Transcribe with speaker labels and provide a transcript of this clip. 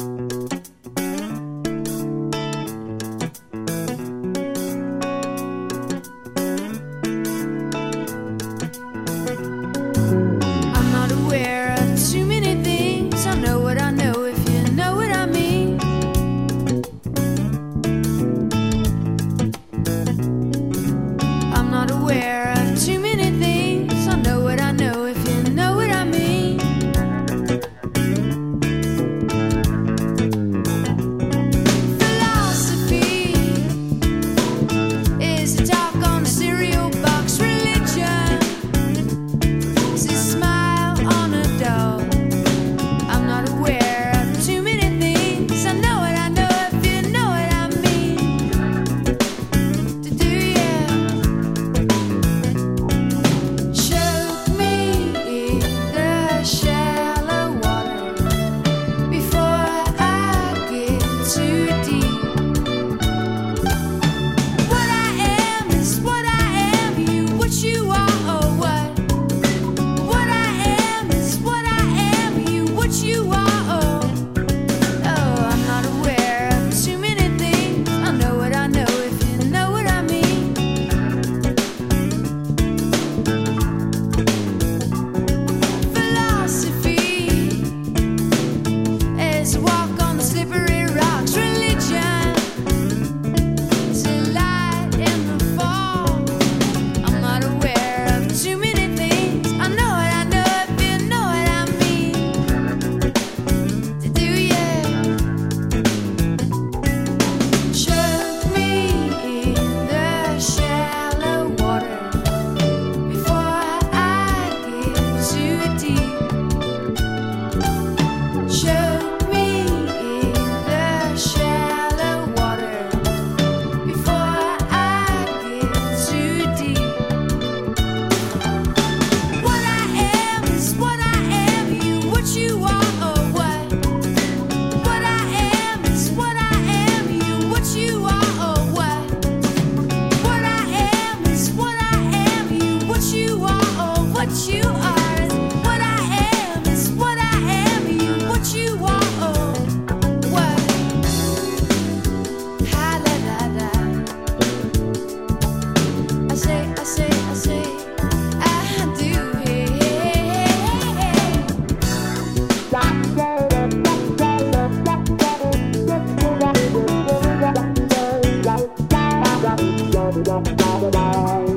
Speaker 1: Thank you.
Speaker 2: da da da da da